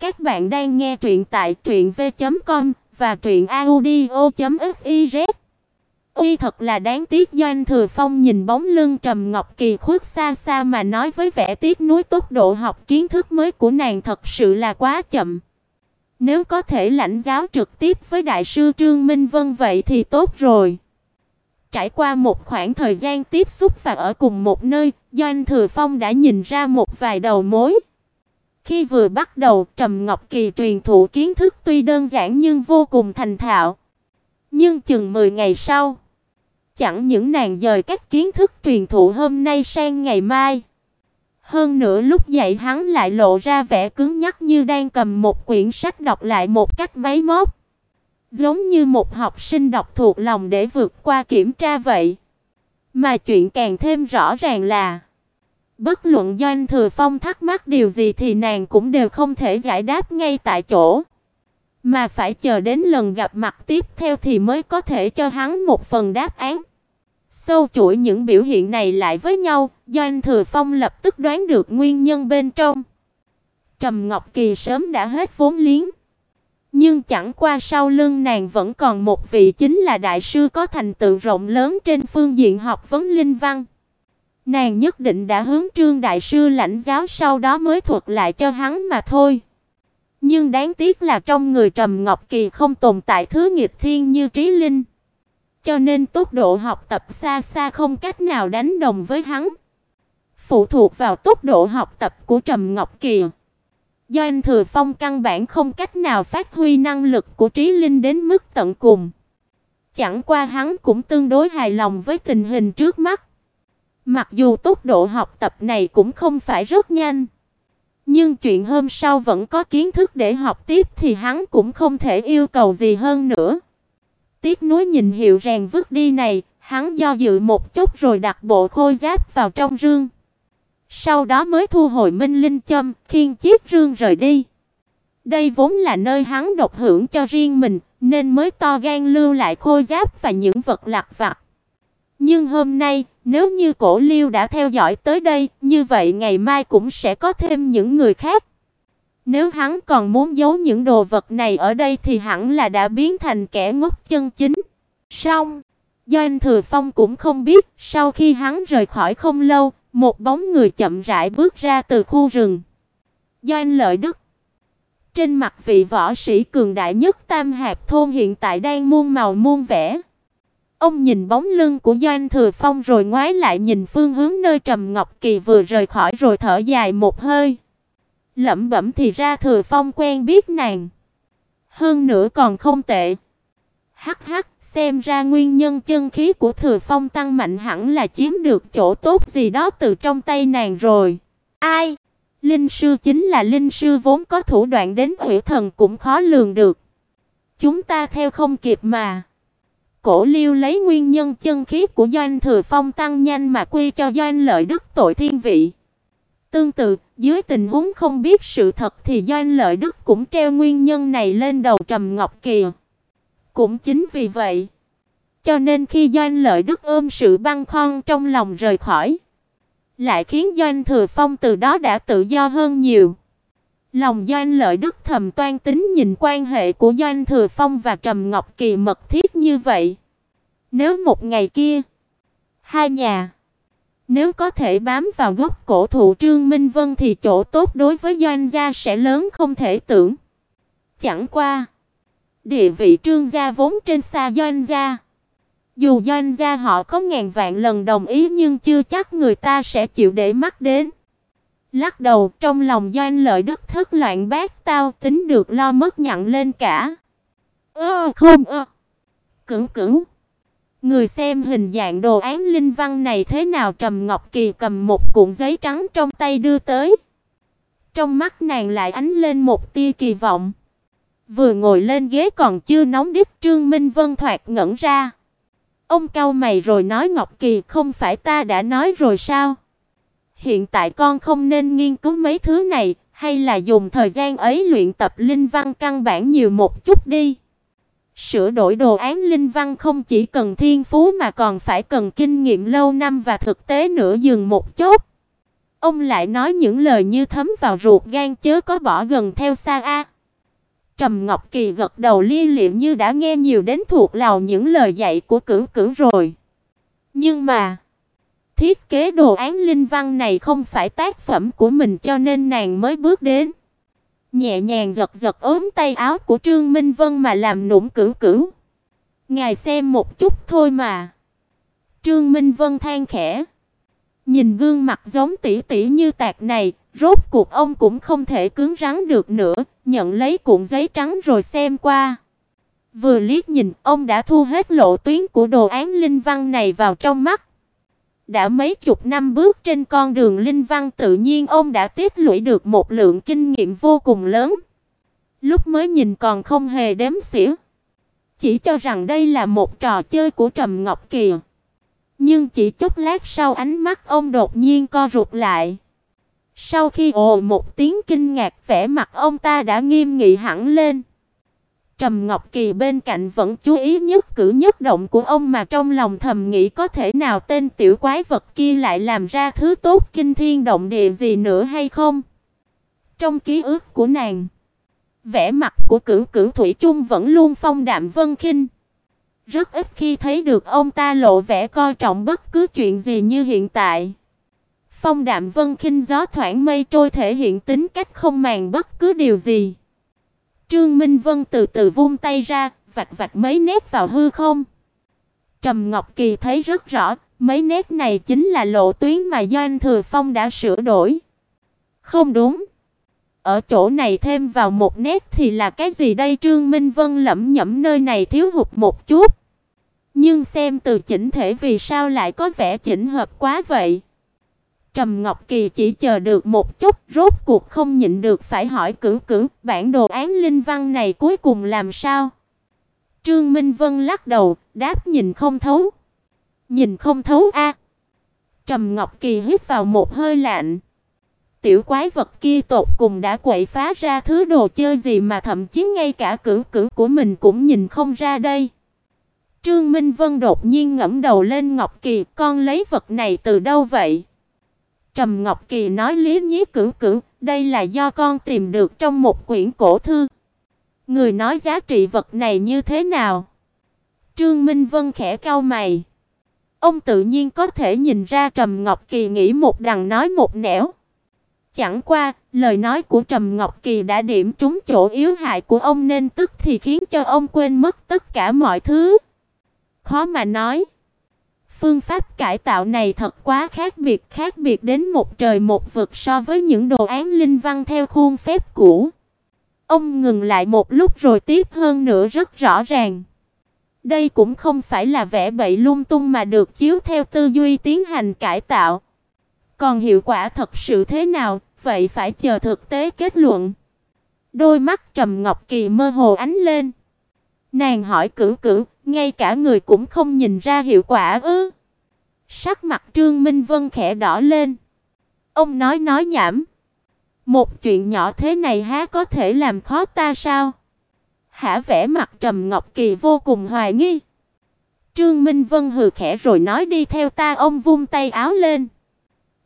Các bạn đang nghe truyện tại truyệnv.com và truyệnaudio.fiz. Uy thật là đáng tiếc Doanh Thừa Phong nhìn bóng lưng Trầm Ngọc Kỳ khuất xa xa mà nói với vẻ tiếc nuối tốc độ học kiến thức mới của nàng thật sự là quá chậm. Nếu có thể lãnh giáo trực tiếp với đại sư Trương Minh Vân vậy thì tốt rồi. Trải qua một khoảng thời gian tiếp xúc và ở cùng một nơi, Doanh Thừa Phong đã nhìn ra một vài đầu mối. Khi vừa bắt đầu, Trầm Ngọc Kỳ truyền thụ kiến thức tuy đơn giản nhưng vô cùng thành thạo. Nhưng chừng 10 ngày sau, chẳng những nàng dời các kiến thức truyền thụ hôm nay sang ngày mai, hơn nữa lúc dạy hắn lại lộ ra vẻ cứng nhắc như đang cầm một quyển sách đọc lại một cách máy móc, giống như một học sinh đọc thuộc lòng để vượt qua kiểm tra vậy. Mà chuyện càng thêm rõ ràng là Bất luận Doanh Thừa Phong thắc mắc điều gì thì nàng cũng đều không thể giải đáp ngay tại chỗ, mà phải chờ đến lần gặp mặt tiếp theo thì mới có thể cho hắn một phần đáp án. Sâu chuỗi những biểu hiện này lại với nhau, Doanh Thừa Phong lập tức đoán được nguyên nhân bên trong. Trầm Ngọc Kỳ sớm đã hết vốn liếng, nhưng chẳng qua sau lưng nàng vẫn còn một vị chính là đại sư có thành tựu rộng lớn trên phương diện học vấn linh văn. Nàng nhất định đã hướng Trương đại sư lãnh giáo sau đó mới thuật lại cho hắn mà thôi. Nhưng đáng tiếc là trong người Trầm Ngọc Kỳ không tồn tại thứ nghịch thiên như trí linh, cho nên tốc độ học tập xa xa không cách nào đánh đồng với hắn. Phụ thuộc vào tốc độ học tập của Trầm Ngọc Kỳ, do anh Thừa Phong căn bản không cách nào phát huy năng lực của trí linh đến mức tận cùng. Chẳng qua hắn cũng tương đối hài lòng với tình hình trước mắt. Mặc dù tốc độ học tập này cũng không phải rất nhanh, nhưng chuyện hôm sau vẫn có kiến thức để học tiếp thì hắn cũng không thể yêu cầu gì hơn nữa. Tiếc nuối nhìn hiệu rèn vứt đi này, hắn do dự một chút rồi đặt bộ khôi giáp vào trong rương. Sau đó mới thu hồi minh linh châm, khiêng chiếc rương rời đi. Đây vốn là nơi hắn độc hưởng cho riêng mình, nên mới to gan lưu lại khôi giáp và những vật lặt vặt. Nhưng hôm nay, nếu như Cổ Liêu đã theo dõi tới đây, như vậy ngày mai cũng sẽ có thêm những người khác. Nếu hắn còn muốn giấu những đồ vật này ở đây thì hẳn là đã biến thành kẻ ngốc chân chính. Xong, Doanh Thừa Phong cũng không biết, sau khi hắn rời khỏi không lâu, một bóng người chậm rãi bước ra từ khu rừng. Doanh Lợi Đức Trên mặt vị võ sĩ cường đại nhất Tam Hạp thôn hiện tại đang muôn màu muôn vẻ. Ông nhìn bóng lưng của Doanh Thừa Phong rồi ngoái lại nhìn phương hướng nơi Trầm Ngọc Kỳ vừa rời khỏi rồi thở dài một hơi. Lẩm bẩm thì ra Thừa Phong quen biết nàng. Hơn nữa còn không tệ. Hắc hắc, xem ra nguyên nhân chân khí của Thừa Phong tăng mạnh hẳn là chiếm được chỗ tốt gì đó từ trong tay nàng rồi. Ai? Linh sư chính là linh sư vốn có thủ đoạn đến hủy thần cũng khó lường được. Chúng ta theo không kịp mà. Cổ Liêu lấy nguyên nhân chân khí của Doanh Thừa Phong tăng nhanh mà quy cho Doanh Lợi Đức tội thiên vị. Tương tự, dưới tình huống không biết sự thật thì Doanh Lợi Đức cũng treo nguyên nhân này lên đầu Trầm Ngọc kiều Cũng chính vì vậy, cho nên khi Doanh Lợi Đức ôm sự băng khoăn trong lòng rời khỏi, lại khiến Doanh Thừa Phong từ đó đã tự do hơn nhiều. Lòng Doanh Lợi Đức thầm toan tính nhìn quan hệ của Doanh Thừa Phong và Trầm Ngọc Kỳ mật thiết như vậy. Nếu một ngày kia, hai nhà nếu có thể bám vào gốc cổ thụ Trương Minh Vân thì chỗ tốt đối với Doanh gia sẽ lớn không thể tưởng. Chẳng qua, địa vị Trương gia vốn trên xa Doanh gia. Dù Doanh gia họ có ngàn vạn lần đồng ý nhưng chưa chắc người ta sẽ chịu để mắt đến. Lắc đầu, trong lòng Doanh Lợi Đức thất loạn bát tao, tính được lo mất nhận lên cả. Ơ không ơ. Cứng cứng. Người xem hình dạng đồ án linh văn này thế nào Trầm Ngọc Kỳ cầm một cuộn giấy trắng trong tay đưa tới. Trong mắt nàng lại ánh lên một tia kỳ vọng. Vừa ngồi lên ghế còn chưa nóng đít Trương Minh Vân thoạt ngẩn ra. Ông cau mày rồi nói Ngọc Kỳ không phải ta đã nói rồi sao? Hiện tại con không nên nghiên cứu mấy thứ này, hay là dùng thời gian ấy luyện tập linh văn căn bản nhiều một chút đi. Sửa đổi đồ án linh văn không chỉ cần thiên phú mà còn phải cần kinh nghiệm lâu năm và thực tế nữa dừng một chút. Ông lại nói những lời như thấm vào ruột gan chớ có bỏ gần theo xa a. Trầm Ngọc Kỳ gật đầu li liệm như đã nghe nhiều đến thuộc lòng những lời dạy của Cửu Cửu rồi. Nhưng mà, thiết kế đồ án linh văn này không phải tác phẩm của mình cho nên nàng mới bước đến. Nhẹ nhàng giật giật ốm tay áo của Trương Minh Vân mà làm nũng Cửu Cửu. Ngài xem một chút thôi mà. Trương Minh Vân than khẽ. Nhìn gương mặt giống tỷ tỷ như tạc này, rốt cuộc ông cũng không thể cứng rắn được nữa, nhận lấy cuộn giấy trắng rồi xem qua. Vừa liếc nhìn, ông đã thu hết lộ tuyến của đồ án linh văn này vào trong mắt. Đã mấy chục năm bước trên con đường linh văn tự nhiên ông đã tiết lũy được một lượng kinh nghiệm vô cùng lớn. Lúc mới nhìn còn không hề đếm xỉa, chỉ cho rằng đây là một trò chơi của Trầm Ngọc Kỳ. Nhưng chỉ chốc lát sau ánh mắt ông đột nhiên co rụt lại. Sau khi ồ một tiếng kinh ngạc, vẻ mặt ông ta đã nghiêm nghị hẳn lên. Trầm Ngọc Kỳ bên cạnh vẫn chú ý nhất cử nhất động của ông mà trong lòng thầm nghĩ có thể nào tên tiểu quái vật kia lại làm ra thứ tốt kinh thiên động địa gì nữa hay không. Trong ký ức của nàng, vẻ mặt của Cửu Cửu Thủy chung vẫn luôn phong đạm vân khinh. Rất ít khi thấy được ông ta lộ vẻ coi trọng bất cứ chuyện gì như hiện tại. Phong đạm vân khinh gió thoảng mây trôi thể hiện tính cách không màng bất cứ điều gì. Trương Minh Vân từ từ vung tay ra, vạch vạch mấy nét vào hư không. Trầm Ngọc Kỳ thấy rất rõ, mấy nét này chính là lộ tuyến mà Doanh Thừa Phong đã sửa đổi. Không đúng. Ở chỗ này thêm vào một nét thì là cái gì đây Trương Minh Vân lẩm nhẩm nơi này thiếu hụt một chút. Nhưng xem từ chỉnh thể vì sao lại có vẻ chỉnh hợp quá vậy? Trầm Ngọc Kỳ chỉ chờ được một chút, rốt cuộc không nhịn được phải hỏi cử cử, bản đồ án linh văn này cuối cùng làm sao? Trương Minh Vân lắc đầu, đáp nhìn không thấu. Nhìn không thấu a. Trầm Ngọc Kỳ hít vào một hơi lạnh. Tiểu quái vật kia tột cùng đã quậy phá ra thứ đồ chơi gì mà thậm chí ngay cả cử cử của mình cũng nhìn không ra đây. Trương Minh Vân đột nhiên ngẩng đầu lên Ngọc Kỳ, con lấy vật này từ đâu vậy? Trầm Ngọc Kỳ nói lý nhí cửu cửu, đây là do con tìm được trong một quyển cổ thư. Người nói giá trị vật này như thế nào? Trương Minh Vân khẽ cau mày. Ông tự nhiên có thể nhìn ra Trầm Ngọc Kỳ nghĩ một đằng nói một nẻo. Chẳng qua, lời nói của Trầm Ngọc Kỳ đã điểm trúng chỗ yếu hại của ông nên tức thì khiến cho ông quên mất tất cả mọi thứ. Khó mà nói. Phương pháp cải tạo này thật quá khác biệt, khác biệt đến một trời một vực so với những đồ án linh văn theo khuôn phép cũ. Ông ngừng lại một lúc rồi tiếp hơn nữa rất rõ ràng. Đây cũng không phải là vẽ bậy lung tung mà được chiếu theo tư duy tiến hành cải tạo. Còn hiệu quả thật sự thế nào, vậy phải chờ thực tế kết luận. Đôi mắt Trầm Ngọc Kỳ mơ hồ ánh lên. Nàng hỏi cửu cửu, ngay cả người cũng không nhìn ra hiệu quả ư? Sắc mặt Trương Minh Vân khẽ đỏ lên. Ông nói nói nhảm. Một chuyện nhỏ thế này há có thể làm khó ta sao? Hả vẻ mặt Trầm Ngọc Kỳ vô cùng hoài nghi. Trương Minh Vân hừ khẽ rồi nói đi theo ta ông vung tay áo lên.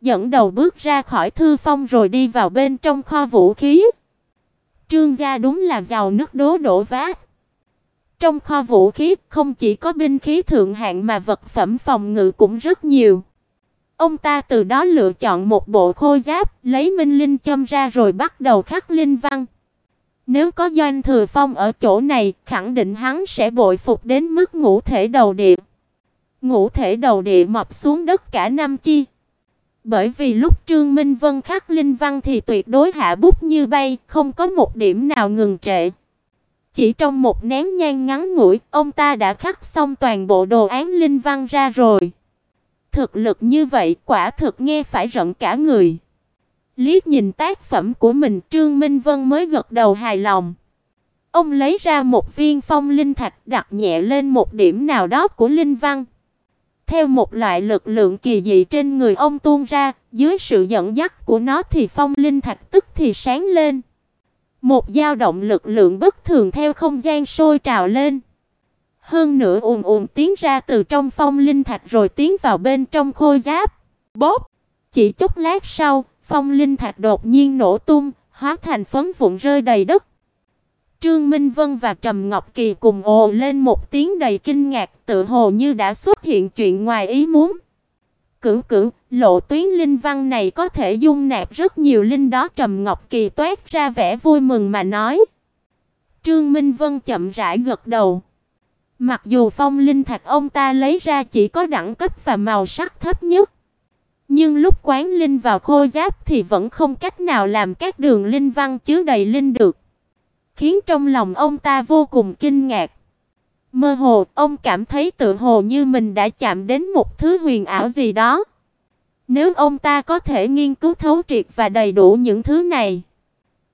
Dẫn đầu bước ra khỏi thư phong rồi đi vào bên trong kho vũ khí. Trương gia đúng là giàu nước đố đổ vát. Trong kho vũ khí không chỉ có binh khí thượng hạng mà vật phẩm phòng ngự cũng rất nhiều. Ông ta từ đó lựa chọn một bộ khôi giáp, lấy minh linh châm ra rồi bắt đầu khắc linh văn. Nếu có Doanh Thừa Phong ở chỗ này, khẳng định hắn sẽ bội phục đến mức ngũ thể đầu địa. Ngũ thể đầu địa mọc xuống đất cả năm chi. Bởi vì lúc Trương Minh Vân khắc linh văn thì tuyệt đối hạ bút như bay, không có một điểm nào ngừng trệ. Chỉ trong một nén nhang ngắn ngủi, ông ta đã khắc xong toàn bộ đồ án linh văn ra rồi. Thực lực như vậy quả thực nghe phải rợn cả người. Liếc nhìn tác phẩm của mình, Trương Minh Vân mới gật đầu hài lòng. Ông lấy ra một viên phong linh thạch đặt nhẹ lên một điểm nào đó của linh văn. Theo một loại lực lượng kỳ dị trên người ông tuôn ra, dưới sự dẫn dắt của nó thì phong linh thạch tức thì sáng lên. Một dao động lực lượng bất thường theo không gian sôi trào lên. Hơn nữa ùn ùn tiến ra từ trong phong linh thạch rồi tiến vào bên trong khôi giáp. Bốp! Chỉ chút lát sau, phong linh thạch đột nhiên nổ tung, hóa thành phấn vụn rơi đầy đất. Trương Minh Vân và Trầm Ngọc Kỳ cùng ồ lên một tiếng đầy kinh ngạc, tự hồ như đã xuất hiện chuyện ngoài ý muốn. Cửu cửu, lộ tuyến linh văn này có thể dung nạp rất nhiều linh đó Trầm Ngọc Kỳ toát ra vẻ vui mừng mà nói. Trương Minh Vân chậm rãi gật đầu. Mặc dù phong linh thạch ông ta lấy ra chỉ có đẳng cấp và màu sắc thấp nhất, nhưng lúc quán linh vào khôi giáp thì vẫn không cách nào làm các đường linh văn chứa đầy linh được, khiến trong lòng ông ta vô cùng kinh ngạc. Mơ hồ, ông cảm thấy tự hồ như mình đã chạm đến một thứ huyền ảo gì đó. Nếu ông ta có thể nghiên cứu thấu triệt và đầy đủ những thứ này,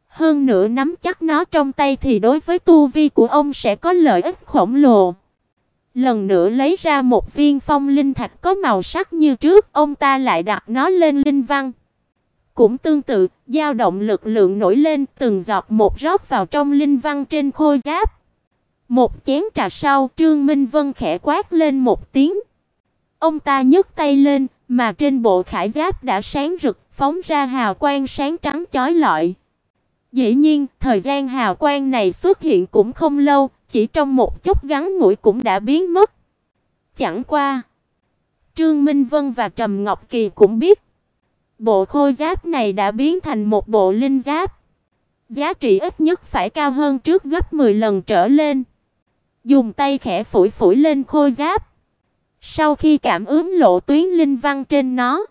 hơn nữa nắm chắc nó trong tay thì đối với tu vi của ông sẽ có lợi ích khổng lồ. Lần nữa lấy ra một viên phong linh thạch có màu sắc như trước, ông ta lại đặt nó lên linh văn. Cũng tương tự, dao động lực lượng nổi lên, từng giọt một rót vào trong linh văn trên khôi giáp. Một chén trà sau, Trương Minh Vân khẽ quát lên một tiếng. Ông ta nhấc tay lên, mà trên bộ khải giáp đã sáng rực, phóng ra hào quang sáng trắng chói lọi. Dĩ nhiên, thời gian hào quang này xuất hiện cũng không lâu, chỉ trong một chút ngắn ngủi cũng đã biến mất. Chẳng qua, Trương Minh Vân và Trầm Ngọc Kỳ cũng biết, bộ khôi giáp này đã biến thành một bộ linh giáp. Giá trị ít nhất phải cao hơn trước gấp 10 lần trở lên. Dùng tay khẽ phủi phủi lên khôi giáp. Sau khi cảm ứng lộ tuyến linh văn trên nó,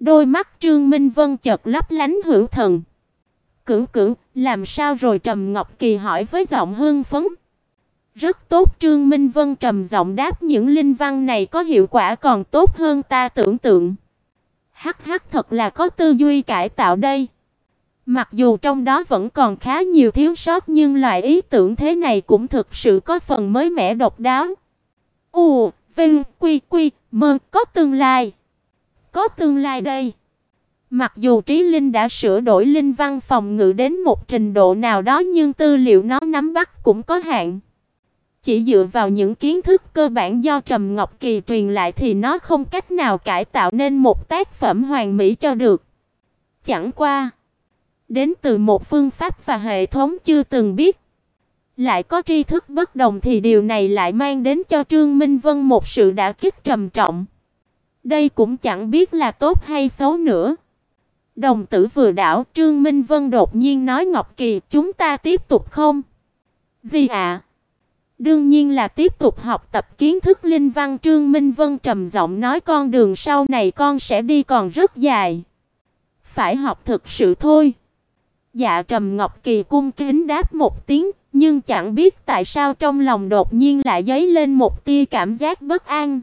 đôi mắt Trương Minh Vân chợt lấp lánh hữu thần. Cửu cửu, làm sao rồi Trầm Ngọc Kỳ hỏi với giọng hưng phấn. Rất tốt Trương Minh Vân trầm giọng đáp những linh văn này có hiệu quả còn tốt hơn ta tưởng tượng. Hắc hắc thật là có tư duy cải tạo đây. Mặc dù trong đó vẫn còn khá nhiều thiếu sót nhưng loại ý tưởng thế này cũng thực sự có phần mới mẻ độc đáo. U, Vinh, Quy, Quy, Mơ, có tương lai. Có tương lai đây. Mặc dù Trí Linh đã sửa đổi linh văn phòng ngự đến một trình độ nào đó nhưng tư liệu nó nắm bắt cũng có hạn. Chỉ dựa vào những kiến thức cơ bản do Trầm Ngọc Kỳ truyền lại thì nó không cách nào cải tạo nên một tác phẩm hoàn mỹ cho được. Chẳng qua, đến từ một phương pháp và hệ thống chưa từng biết, lại có tri thức bất đồng thì điều này lại mang đến cho Trương Minh Vân một sự đả kích trầm trọng. Đây cũng chẳng biết là tốt hay xấu nữa. Đồng tử vừa đảo, Trương Minh Vân đột nhiên nói Ngọc Kỳ, chúng ta tiếp tục không? Gì ạ? Đương nhiên là tiếp tục học tập kiến thức linh văn Trương Minh Vân trầm giọng nói con đường sau này con sẽ đi còn rất dài. Phải học thực sự thôi. Dạ Trầm Ngọc Kỳ cung kính đáp một tiếng, nhưng chẳng biết tại sao trong lòng đột nhiên lại dấy lên một tia cảm giác bất an.